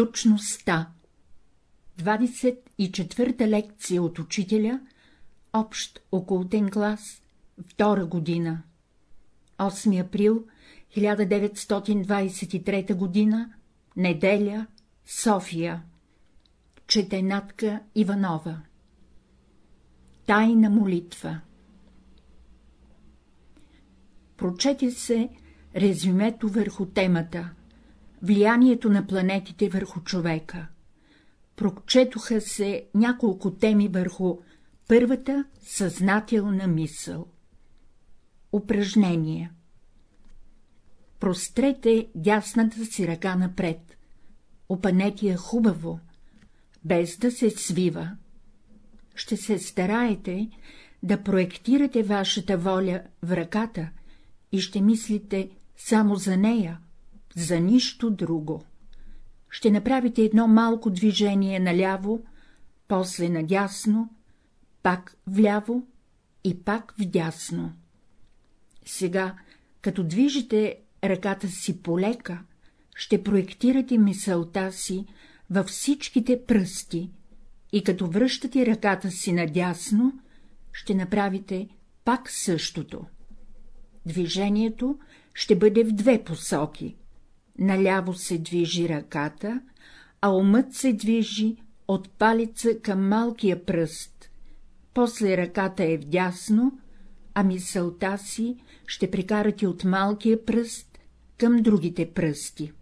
Штучността 24-та лекция от учителя, общ окултен клас, втора година. 8 април 1923 година, неделя, София. Чете Натка Иванова. Тайна молитва. Прочете се резюмето върху темата Влиянието на планетите върху човека. Прочетоха се няколко теми върху първата съзнателна мисъл. Упражнение Прострете дясната си ръка напред. Опанете я хубаво, без да се свива. Ще се стараете да проектирате вашата воля в ръката и ще мислите само за нея, за нищо друго. Ще направите едно малко движение наляво, после надясно, пак вляво и пак вдясно. Сега, като движите ръката си полека, ще проектирате мисълта си във всичките пръсти и като връщате ръката си надясно, ще направите пак същото. Движението ще бъде в две посоки. Наляво се движи ръката, а умът се движи от палеца към малкия пръст. После ръката е вдясно, а мисълта си ще прекарате от малкия пръст към другите пръсти.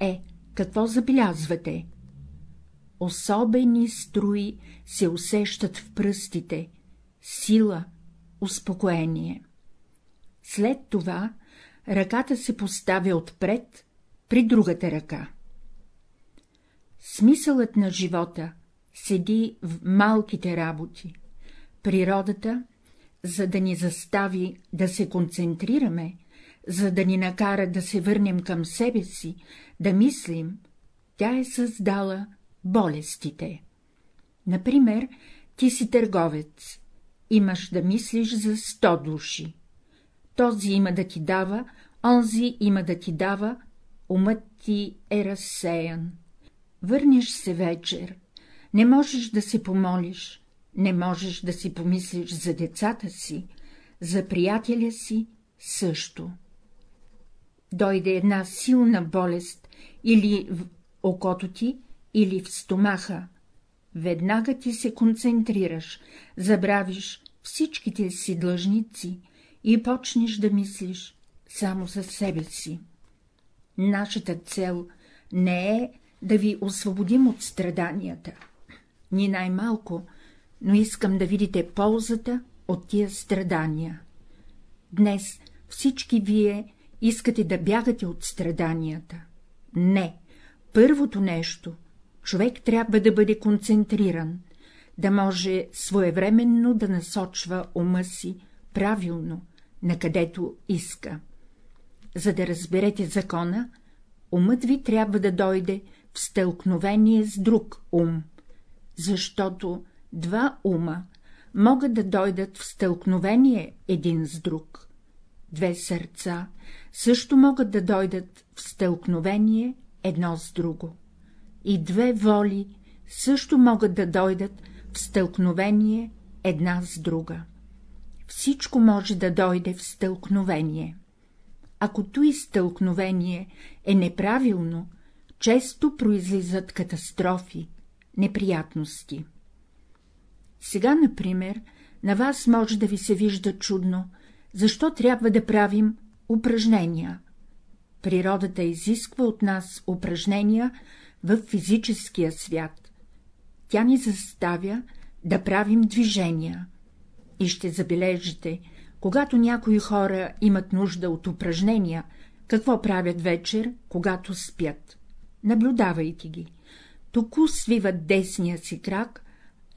Е, какво забелязвате? Особени струи се усещат в пръстите, сила, успокоение. След това ръката се поставя отпред при другата ръка. Смисълът на живота седи в малките работи. Природата, за да ни застави да се концентрираме, за да ни накара да се върнем към себе си, да мислим, тя е създала болестите. Например, ти си търговец, имаш да мислиш за сто души. Този има да ти дава, онзи има да ти дава, умът ти е разсеян. Върнеш се вечер, не можеш да се помолиш, не можеш да си помислиш за децата си, за приятеля си също. Дойде една силна болест или в окото ти, или в стомаха. Веднага ти се концентрираш, забравиш всичките си длъжници и почнеш да мислиш само за себе си. Нашата цел не е да ви освободим от страданията, ни най-малко, но искам да видите ползата от тия страдания. Днес всички вие искате да бягате от страданията. Не, първото нещо — човек трябва да бъде концентриран, да може своевременно да насочва ума си правилно, накъдето иска. За да разберете закона, умът ви трябва да дойде в стълкновение с друг ум, защото два ума могат да дойдат в стълкновение един с друг. Две сърца също могат да дойдат в стълкновение едно с друго. И две воли също могат да дойдат в стълкновение една с друга. Всичко може да дойде в стълкновение. Ако той стълкновение е неправилно, често произлизат катастрофи, неприятности. Сега, например, на вас може да ви се вижда чудно, защо трябва да правим упражнения. Природата изисква от нас упражнения в физическия свят. Тя ни заставя да правим движения. И ще забележите, когато някои хора имат нужда от упражнения, какво правят вечер, когато спят. Наблюдавайте ги. Току свиват десния си крак,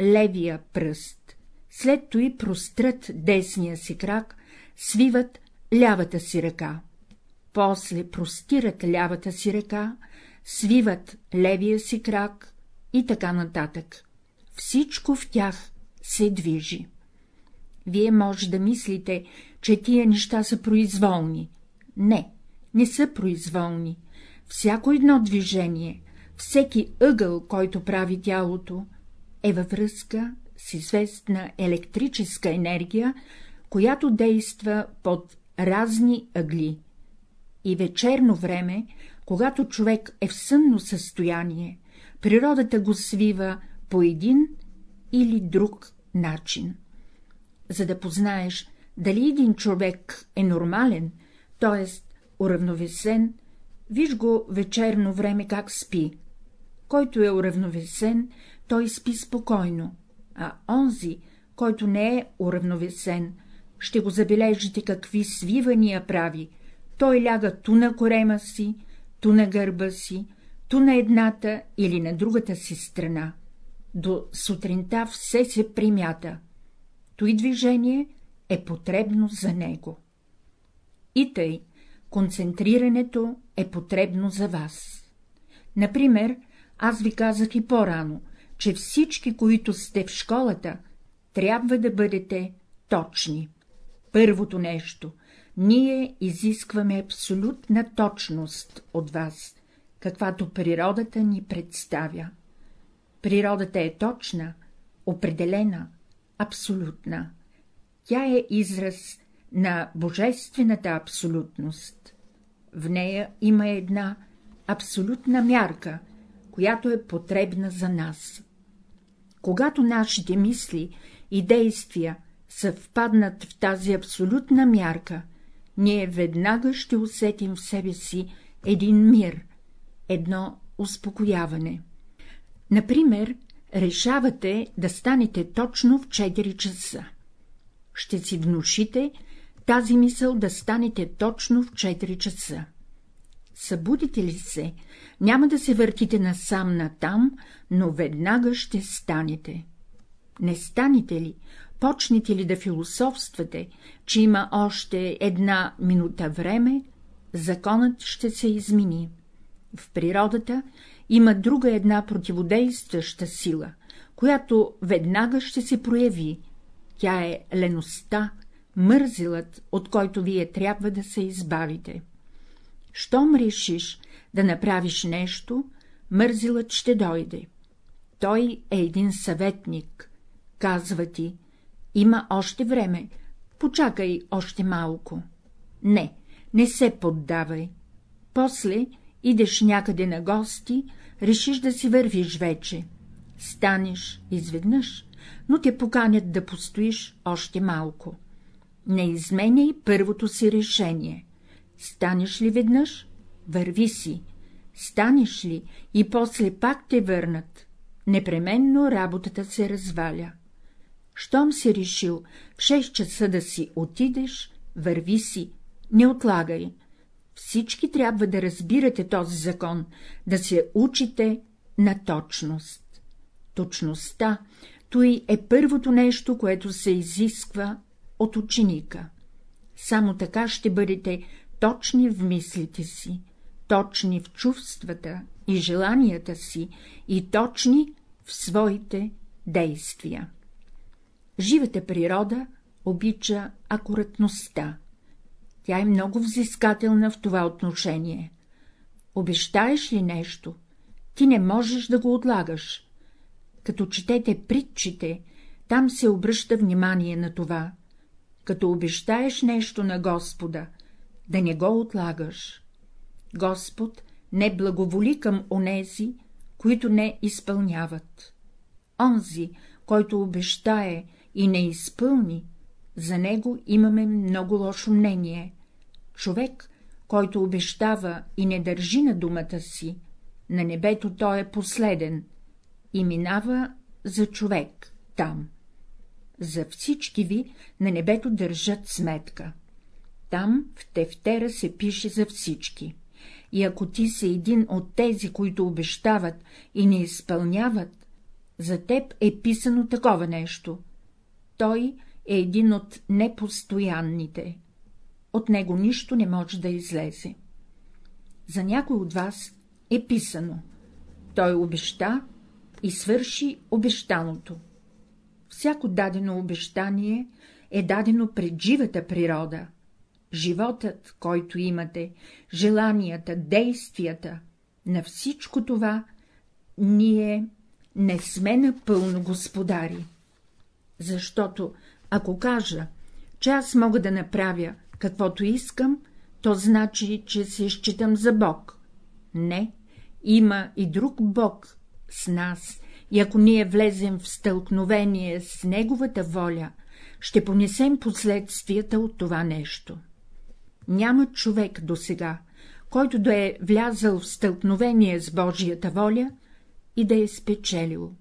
левия пръст, след той прострат десния си крак, свиват лявата си ръка, после простират лявата си ръка, свиват левия си крак и така нататък. Всичко в тях се движи. Вие може да мислите, че тия неща са произволни. Не, не са произволни. Всяко едно движение, всеки ъгъл, който прави тялото, е във връзка с известна електрическа енергия, която действа под разни ъгли. И вечерно време, когато човек е в сънно състояние, природата го свива по един или друг начин. За да познаеш, дали един човек е нормален, т.е. уравновесен, виж го вечерно време как спи. Който е уравновесен, той спи спокойно, а онзи, който не е уравновесен, ще го забележите какви свивания прави, той ляга ту на корема си, ту на гърба си, ту на едната или на другата си страна. До сутринта все се примята. Той движение е потребно за него. И тъй, концентрирането е потребно за вас. Например, аз ви казах и по-рано, че всички, които сте в школата, трябва да бъдете точни. Първото нещо — ние изискваме абсолютна точност от вас, каквато природата ни представя. Природата е точна, определена, абсолютна. Тя е израз на божествената абсолютност. В нея има една абсолютна мярка, която е потребна за нас. Когато нашите мисли и действия съвпаднат в тази абсолютна мярка, ние веднага ще усетим в себе си един мир, едно успокояване. Например, решавате да станете точно в 4 часа. Ще си внушите тази мисъл да станете точно в 4 часа. Събудите ли се, няма да се въртите насам натам, но веднага ще станете. Не станете ли, почнете ли да философствате, че има още една минута време, законът ще се измени. В природата има друга една противодействаща сила, която веднага ще се прояви. Тя е леността, мързилът, от който вие трябва да се избавите. Щом решиш да направиш нещо, мързилът ще дойде. Той е един съветник. Казва ти, има още време, почакай още малко. Не, не се поддавай. После идеш някъде на гости, решиш да си вървиш вече. Станеш изведнъж, но те поканят да постоиш още малко. Не изменяй първото си решение. Станеш ли веднъж, върви си. Станеш ли и после пак те върнат, непременно работата се разваля. Щом си решил в 6 часа да си отидеш, върви си, не отлагай. Всички трябва да разбирате този закон, да се учите на точност. Точността, той е първото нещо, което се изисква от ученика. Само така ще бъдете точни в мислите си, точни в чувствата и желанията си и точни в своите действия. Живата природа обича акуратността. Тя е много взискателна в това отношение. Обещаеш ли нещо, ти не можеш да го отлагаш. Като четете притчите, там се обръща внимание на това. Като обещаеш нещо на Господа, да не го отлагаш. Господ не благоволи към онези, които не изпълняват. Онзи, който обещае и не изпълни, за него имаме много лошо мнение. Човек, който обещава и не държи на думата си, на небето той е последен и минава за човек там. За всички ви на небето държат сметка. Там в тефтера се пише за всички. И ако ти си един от тези, които обещават и не изпълняват, за теб е писано такова нещо. Той е един от непостоянните. От него нищо не може да излезе. За някой от вас е писано. Той обеща и свърши обещаното. Всяко дадено обещание е дадено пред живата природа. Животът, който имате, желанията, действията, на всичко това ние не сме напълно господари. Защото, ако кажа, че аз мога да направя каквото искам, то значи, че се считам за Бог. Не, има и друг Бог с нас, и ако ние влезем в стълкновение с Неговата воля, ще понесем последствията от това нещо. Няма човек досега, който да е влязъл в стълкновение с Божията воля и да е спечелил.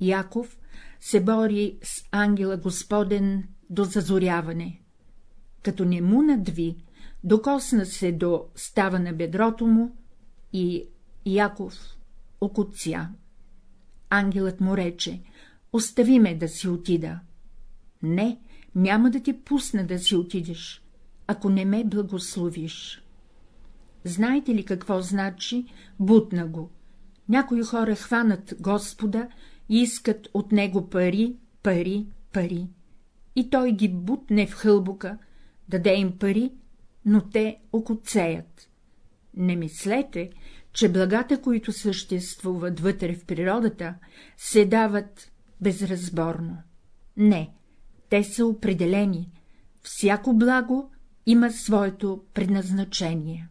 Яков се бори с ангела Господен до зазоряване. Като не му надви, докосна се до става на бедрото му и Яков окоця. Ангелът му рече — остави ме да си отида. Не, няма да ти пусна да си отидеш, ако не ме благословиш. Знаете ли какво значи бутна го? Някои хора хванат Господа и искат от него пари, пари, пари. И той ги бутне в хълбука, даде им пари, но те окоцеят. Не мислете, че благата, които съществуват вътре в природата, се дават безразборно. Не, те са определени. Всяко благо има своето предназначение.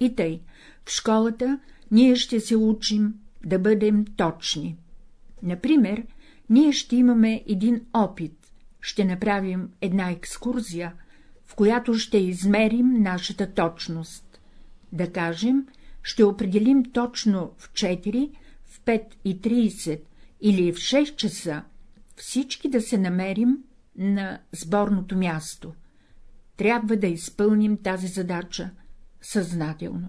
И тъй, в школата ние ще се учим да бъдем точни. Например, ние ще имаме един опит, ще направим една екскурзия, в която ще измерим нашата точност. Да кажем, ще определим точно в 4, в 5 и 30 или в 6 часа всички да се намерим на сборното място. Трябва да изпълним тази задача съзнателно.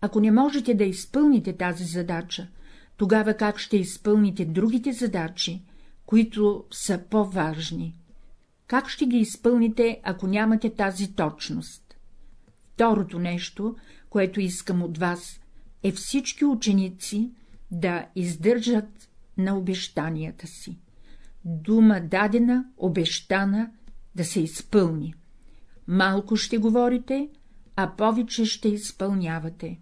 Ако не можете да изпълните тази задача, тогава как ще изпълните другите задачи, които са по-важни? Как ще ги изпълните, ако нямате тази точност? Второто нещо, което искам от вас, е всички ученици да издържат на обещанията си. Дума дадена, обещана, да се изпълни. Малко ще говорите, а повече ще изпълнявате.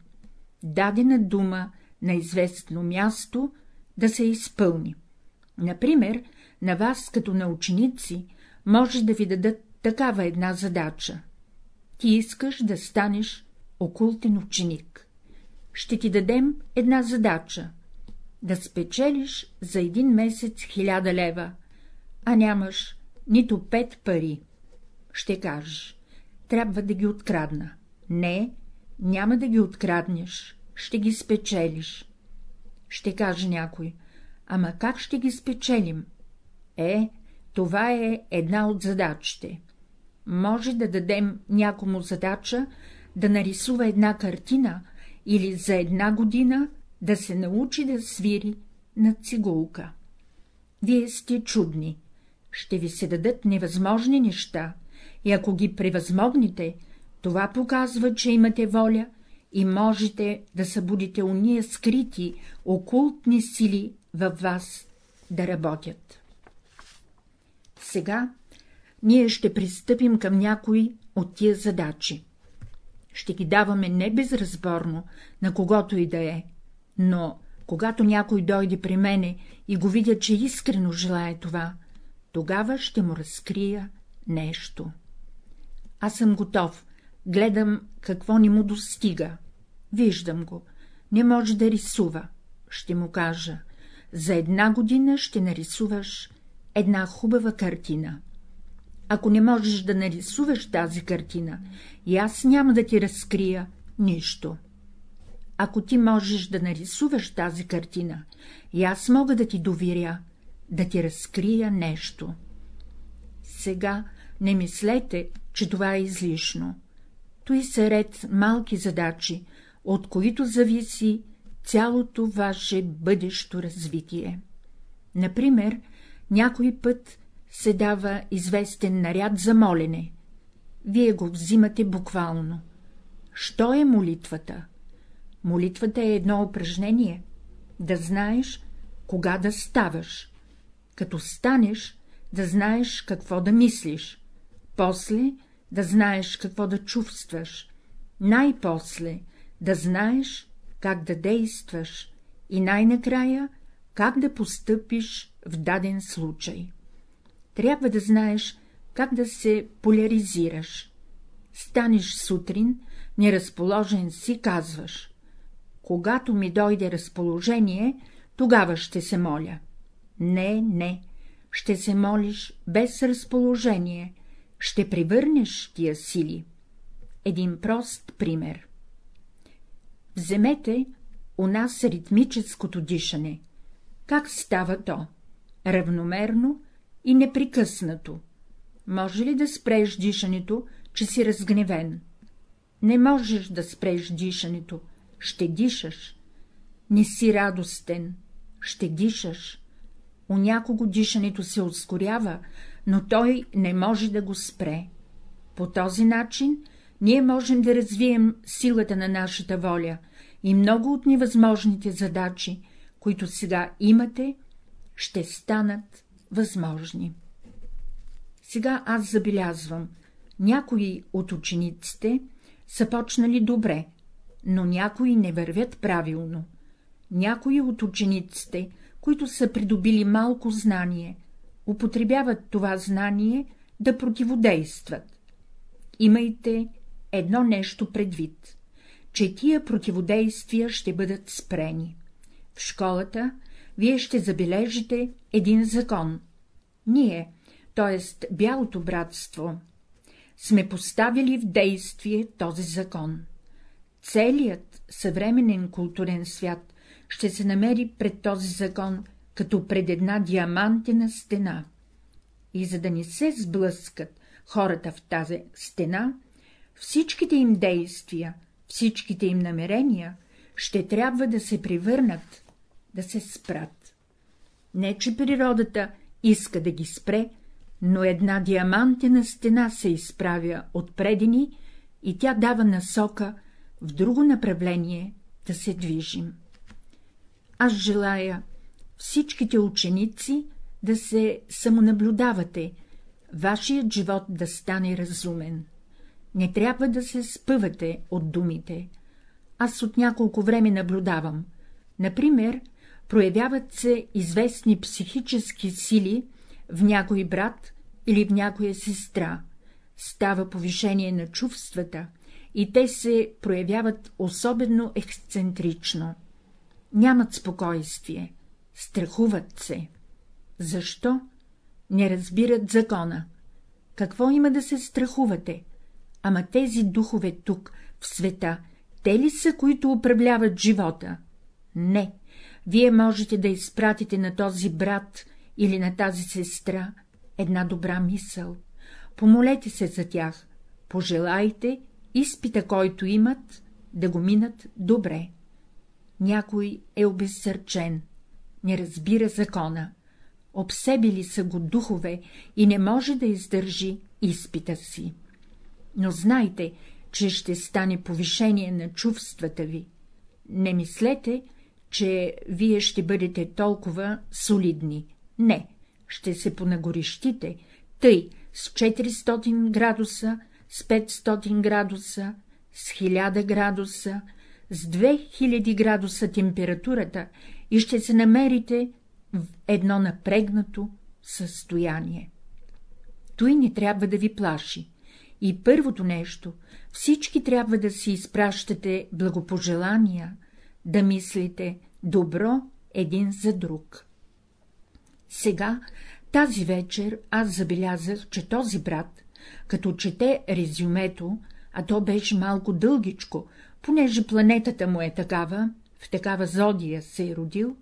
Дадена дума на известно място да се изпълни. Например, на вас като на ученици може да ви дадат такава една задача. Ти искаш да станеш окултен ученик. Ще ти дадем една задача — да спечелиш за един месец хиляда лева, а нямаш нито пет пари. Ще кажеш, трябва да ги открадна. Не, няма да ги откраднеш, ще ги спечелиш. Ще каже някой, ама как ще ги спечелим? Е, това е една от задачите. Може да дадем някому задача да нарисува една картина или за една година да се научи да свири на цигулка. Вие сте чудни, ще ви се дадат невъзможни неща, и ако ги превъзмогнете, това показва, че имате воля и можете да събудите уния скрити, окултни сили във вас да работят. Сега ние ще пристъпим към някои от тия задачи. Ще ги даваме не безразборно, на когото и да е, но когато някой дойде при мене и го видя, че искрено желая това, тогава ще му разкрия нещо. Аз съм готов, гледам какво ни му достига. Виждам го, не може да рисува. Ще му кажа, за една година ще нарисуваш една хубава картина. Ако не можеш да нарисуваш тази картина, и аз няма да ти разкрия нищо. Ако ти можеш да нарисуваш тази картина, и аз мога да ти доверя, да ти разкрия нещо. Сега не мислете, че това е излишно. Той са ред малки задачи, от които зависи цялото ваше бъдещо развитие. Например, някой път се дава известен наряд за молене. Вие го взимате буквално. Що е молитвата? Молитвата е едно упражнение — да знаеш, кога да ставаш. Като станеш, да знаеш какво да мислиш, после да знаеш какво да чувстваш, най-после да знаеш как да действаш и най-накрая как да постъпиш в даден случай. Трябва да знаеш как да се поляризираш. Станеш сутрин, неразположен си, казваш. Когато ми дойде разположение, тогава ще се моля. Не, не, ще се молиш без разположение, ще привърнеш тия сили. Един прост пример. Вземете у нас ритмическото дишане. Как става то? Равномерно и непрекъснато. Може ли да спреш дишането, че си разгневен? Не можеш да спреш дишането, ще дишаш. Не си радостен, ще дишаш. У някого дишането се ускорява, но той не може да го спре. По този начин ние можем да развием силата на нашата воля и много от невъзможните задачи, които сега имате, ще станат възможни. Сега аз забелязвам, някои от учениците са почнали добре, но някои не вървят правилно. Някои от учениците, които са придобили малко знание, употребяват това знание да противодействат. Имайте едно нещо предвид, че тия противодействия ще бъдат спрени. В школата вие ще забележите един закон. Ние, т.е. Бялото братство, сме поставили в действие този закон. Целият съвременен културен свят ще се намери пред този закон, като пред една диамантена стена. И за да не се сблъскат хората в тази стена, всичките им действия, всичките им намерения ще трябва да се превърнат, да се спрат. Не, че природата иска да ги спре, но една диамантена стена се изправя отпредени и тя дава насока в друго направление да се движим. Аз желая всичките ученици да се самонаблюдавате, вашият живот да стане разумен. Не трябва да се спъвате от думите. Аз от няколко време наблюдавам. Например, проявяват се известни психически сили в някой брат или в някоя сестра, става повишение на чувствата и те се проявяват особено ексцентрично. Нямат спокойствие, страхуват се. Защо? Не разбират закона. Какво има да се страхувате? Ама тези духове тук, в света, те ли са, които управляват живота? Не. Вие можете да изпратите на този брат или на тази сестра една добра мисъл. Помолете се за тях, пожелайте изпита, който имат, да го минат добре. Някой е обезсърчен, не разбира закона, обсебили са го духове и не може да издържи изпита си. Но знайте, че ще стане повишение на чувствата ви. Не мислете, че вие ще бъдете толкова солидни. Не, ще се понагорещите, тъй с 400 градуса, с 500 градуса, с 1000 градуса, с 2000 градуса температурата и ще се намерите в едно напрегнато състояние. Той не трябва да ви плаши. И първото нещо, всички трябва да си изпращате благопожелания, да мислите добро един за друг. Сега, тази вечер, аз забелязах, че този брат, като чете резюмето, а то беше малко дългичко, понеже планетата му е такава, в такава зодия се е родил,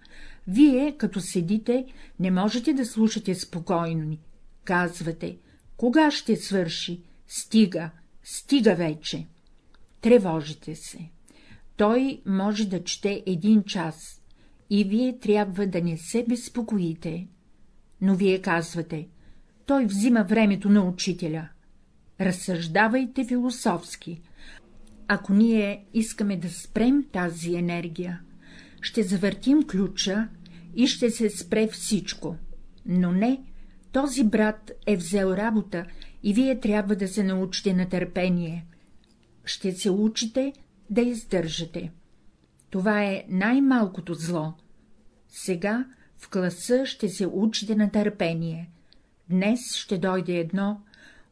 вие, като седите, не можете да слушате спокойно ни. Казвате, кога ще свърши, стига, стига вече. Тревожите се. Той може да чете един час, и вие трябва да не се безпокоите. Но вие казвате, той взима времето на учителя. Разсъждавайте философски. Ако ние искаме да спрем тази енергия, ще завъртим ключа и ще се спре всичко. Но не, този брат е взел работа и вие трябва да се научите на търпение. Ще се учите да издържате. Това е най-малкото зло. Сега в класа ще се учите на търпение. Днес ще дойде едно,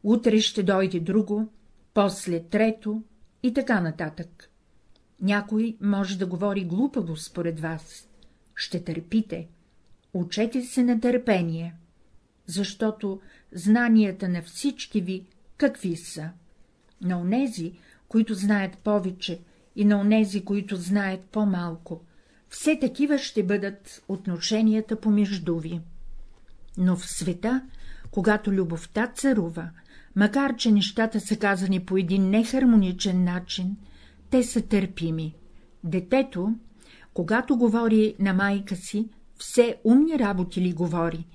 утре ще дойде друго, после трето и така нататък. Някой може да говори глупаво според вас. Ще търпите. Учете се на търпение, защото знанията на всички ви какви са. На онези, които знаят повече, и на онези, които знаят по-малко, все такива ще бъдат отношенията помежду ви. Но в света, когато любовта царува, макар че нещата са казани по един нехармоничен начин, те са търпими. Детето, когато говори на майка си, все умни работи ли говори?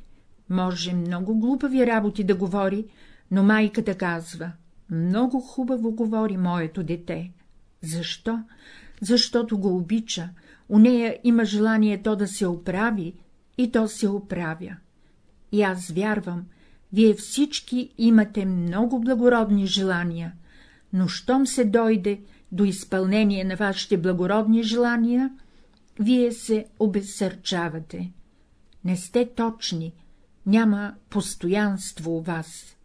Може много глупави работи да говори, но майката казва — много хубаво говори моето дете. Защо? Защото го обича, у нея има желание то да се оправи и то се оправя. И аз вярвам, вие всички имате много благородни желания, но щом се дойде до изпълнение на вашите благородни желания, вие се обезсърчавате. Не сте точни, няма постоянство у вас.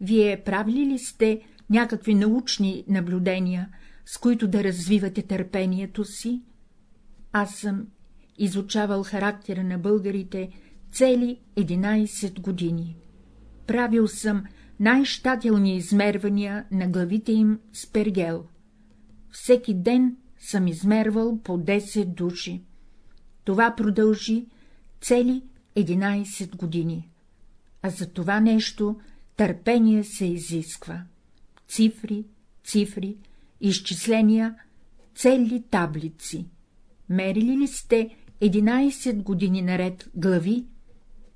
Вие правили ли сте някакви научни наблюдения, с които да развивате търпението си? Аз съм изучавал характера на българите цели 11 години. Правил съм най-щателни измервания на главите им с пергел. Всеки ден съм измервал по 10 души. Това продължи цели 11 години. А за това нещо търпение се изисква. Цифри, цифри, изчисления, цели таблици. Мерили ли сте 11 години наред глави?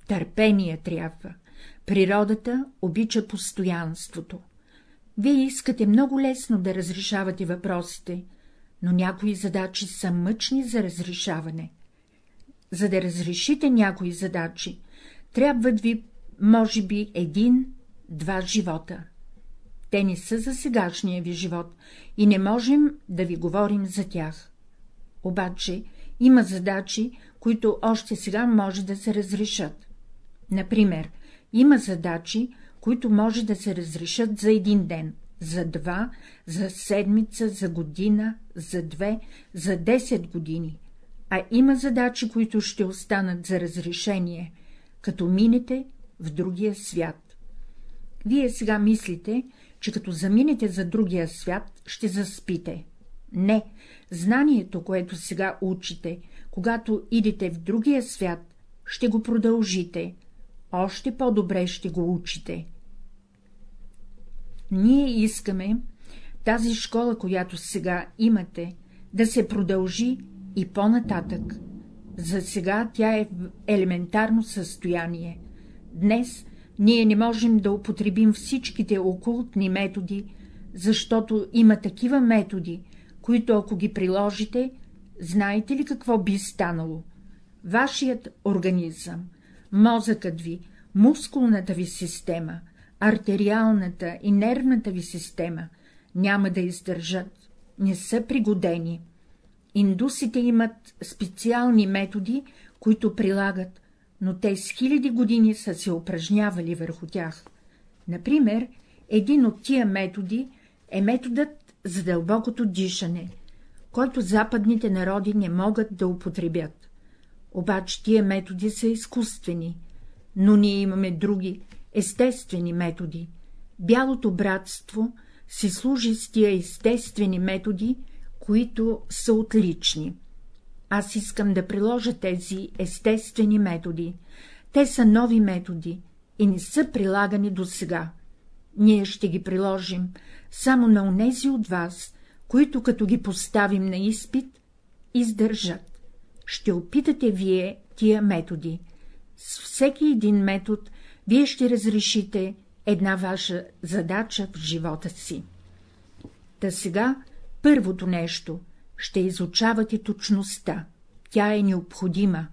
Търпение трябва. Природата обича постоянството. Вие искате много лесно да разрешавате въпросите, но някои задачи са мъчни за разрешаване. За да разрешите някои задачи, трябват ви, може би, един-два живота. Те не са за сегашния ви живот и не можем да ви говорим за тях. Обаче има задачи, които още сега може да се разрешат. Например, има задачи, които може да се разрешат за един ден, за два, за седмица, за година, за две, за десет години, а има задачи, които ще останат за разрешение, като минете в другия свят. Вие сега мислите, че като заминете за другия свят, ще заспите. Не, знанието, което сега учите, когато идете в другия свят, ще го продължите, още по-добре ще го учите. Ние искаме тази школа, която сега имате, да се продължи и по-нататък. За сега тя е в елементарно състояние. Днес ние не можем да употребим всичките окултни методи, защото има такива методи, които ако ги приложите, знаете ли какво би станало? Вашият организъм, мозъкът ви, мускулната ви система, артериалната и нервната ви система няма да издържат, не са пригодени. Индусите имат специални методи, които прилагат, но те с хиляди години са се упражнявали върху тях. Например, един от тия методи е методът за дълбокото дишане, който западните народи не могат да употребят. Обаче тия методи са изкуствени, но ние имаме други, естествени методи. Бялото братство си служи с тия естествени методи, които са отлични. Аз искам да приложа тези естествени методи. Те са нови методи и не са прилагани до сега. Ние ще ги приложим само на онези от вас, които като ги поставим на изпит, издържат. Ще опитате вие тия методи. С всеки един метод вие ще разрешите една ваша задача в живота си. Та сега първото нещо ще изучавате точността. Тя е необходима.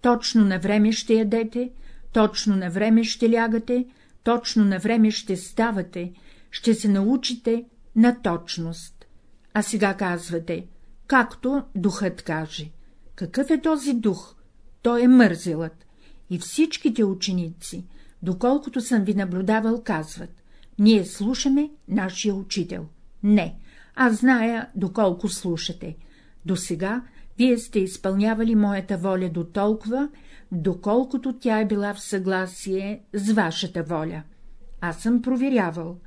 Точно на време ще ядете, точно на време ще лягате, точно на време ще ставате, ще се научите на точност. А сега казвате, както духът каже. Какъв е този дух? Той е мързелът. И всичките ученици, доколкото съм ви наблюдавал, казват — ние слушаме нашия учител. Не, аз зная, доколко слушате. До сега вие сте изпълнявали моята воля до толкова, доколкото тя е била в съгласие с вашата воля. Аз съм проверявал.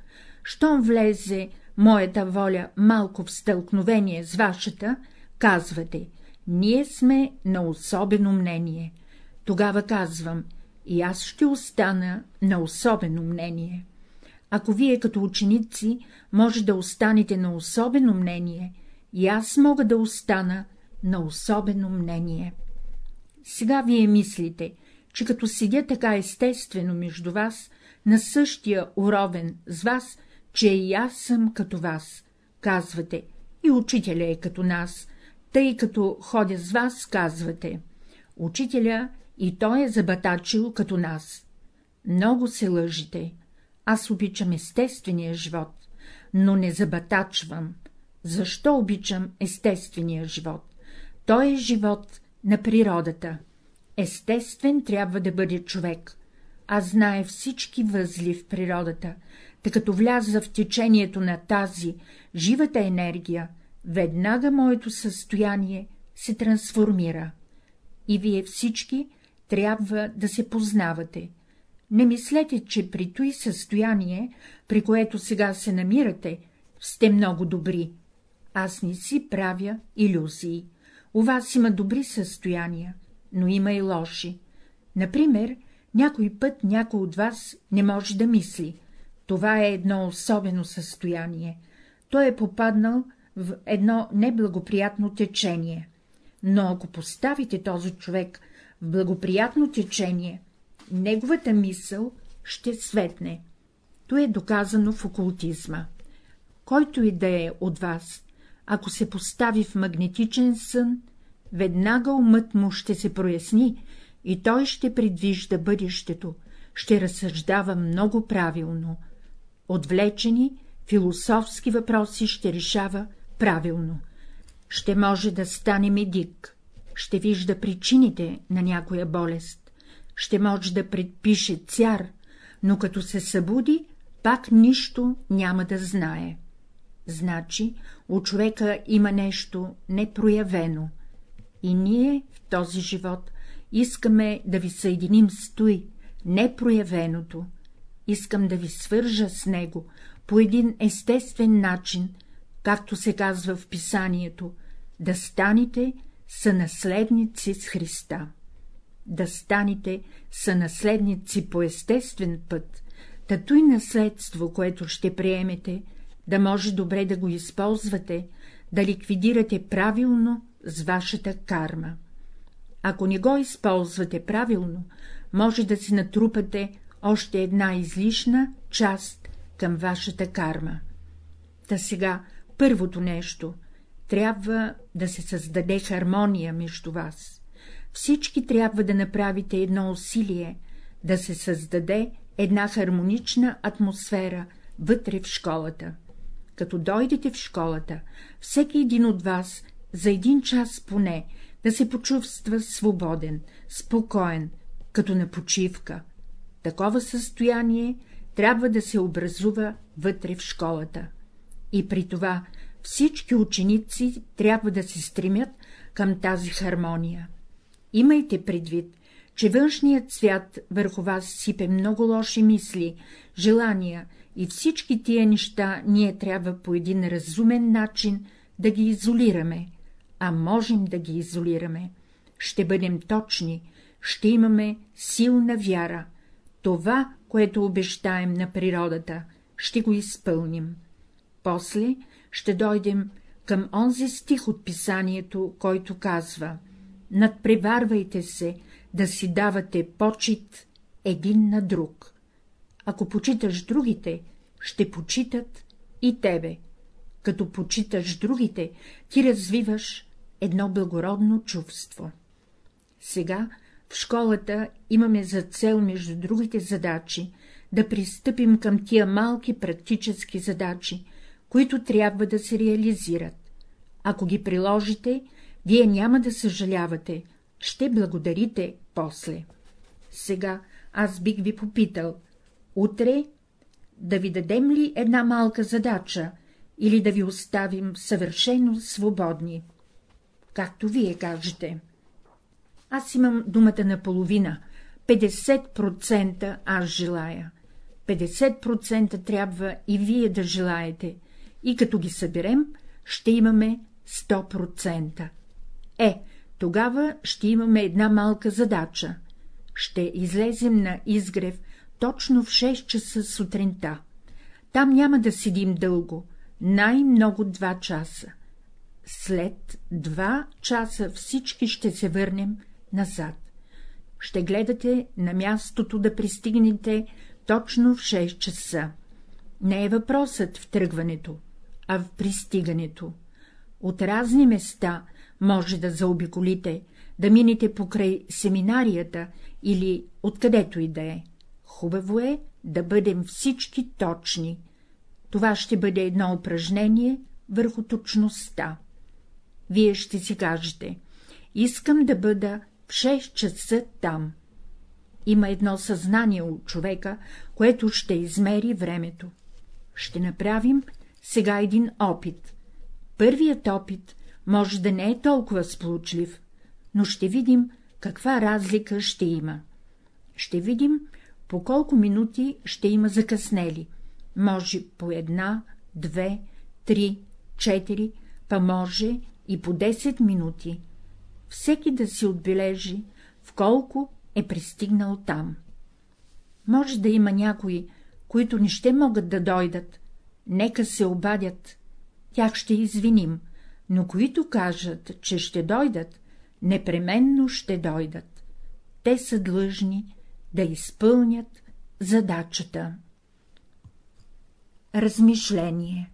Щом влезе моята воля малко в стълкновение с вашата, казвате, ние сме на особено мнение. Тогава казвам, и аз ще остана на особено мнение. Ако вие като ученици може да останете на особено мнение, и аз мога да остана на особено мнение. Сега вие мислите, че като седя така естествено между вас, на същия уровен с вас, че и аз съм като вас. Казвате, и учителя е като нас, тъй като ходя с вас, казвате. Учителя и той е забатачил като нас. Много се лъжите. Аз обичам естествения живот, но не забатачвам. Защо обичам естествения живот? Той е живот на природата. Естествен трябва да бъде човек. Аз знае всички възли в природата, тъй като вляза в течението на тази живата енергия, веднага моето състояние се трансформира. И вие всички трябва да се познавате. Не мислете, че при той състояние, при което сега се намирате, сте много добри. Аз не си правя иллюзии. У вас има добри състояния, но има и лоши. Например, някой път някой от вас не може да мисли. Това е едно особено състояние. Той е попаднал в едно неблагоприятно течение. Но ако поставите този човек в благоприятно течение, неговата мисъл ще светне. То е доказано в окултизма. Който и да е от вас, ако се постави в магнетичен сън, веднага умът му ще се проясни и той ще предвижда бъдещето, ще разсъждава много правилно. Отвлечени философски въпроси ще решава правилно. Ще може да стане медик, ще вижда причините на някоя болест, ще може да предпише цяр, но като се събуди, пак нищо няма да знае. Значи, у човека има нещо непроявено. И ние в този живот искаме да ви съединим с той, непроявеното. Искам да ви свържа с него по един естествен начин, както се казва в писанието, да станете сънаследници с Христа. Да станете сънаследници по естествен път, тато и наследство, което ще приемете, да може добре да го използвате, да ликвидирате правилно с вашата карма. Ако не го използвате правилно, може да си натрупате още една излишна част към вашата карма. Та сега първото нещо — трябва да се създаде хармония между вас. Всички трябва да направите едно усилие, да се създаде една хармонична атмосфера вътре в школата. Като дойдете в школата, всеки един от вас за един час поне да се почувства свободен, спокоен, като на почивка. Такова състояние трябва да се образува вътре в школата. И при това всички ученици трябва да се стремят към тази хармония. Имайте предвид, че външният свят върху вас сипе много лоши мисли, желания и всички тия неща ние трябва по един разумен начин да ги изолираме, а можем да ги изолираме. Ще бъдем точни, ще имаме силна вяра. Това, което обещаем на природата, ще го изпълним. После ще дойдем към онзи стих от писанието, който казва — надпреварвайте се да си давате почет един на друг. Ако почиташ другите, ще почитат и тебе. Като почиташ другите, ти развиваш едно благородно чувство. Сега в школата имаме за цел между другите задачи да пристъпим към тия малки практически задачи, които трябва да се реализират. Ако ги приложите, вие няма да съжалявате, ще благодарите после. Сега аз бих ви попитал, утре да ви дадем ли една малка задача или да ви оставим съвършено свободни? Както вие кажете. Аз имам думата на половина, 50% аз желая. 50% трябва и вие да желаете, и като ги съберем, ще имаме 100%. Е, тогава ще имаме една малка задача. Ще излезем на изгрев точно в 6 часа сутринта. Там няма да седим дълго, най-много 2 часа. След 2 часа всички ще се върнем назад. Ще гледате на мястото да пристигнете точно в 6 часа. Не е въпросът в тръгването, а в пристигането. От разни места може да заобиколите, да минете покрай семинарията или откъдето и да е. Хубаво е да бъдем всички точни. Това ще бъде едно упражнение върху точността. Вие ще си кажете, искам да бъда в 6 часа там. Има едно съзнание от човека, което ще измери времето. Ще направим сега един опит. Първият опит може да не е толкова сполучлив, но ще видим каква разлика ще има. Ще видим по колко минути ще има закъснели. Може по една, две, три, четири, па може и по 10 минути. Всеки да си отбележи, в колко е пристигнал там. Може да има някои, които не ще могат да дойдат, нека се обадят, тях ще извиним, но които кажат, че ще дойдат, непременно ще дойдат. Те са длъжни да изпълнят задачата. Размишление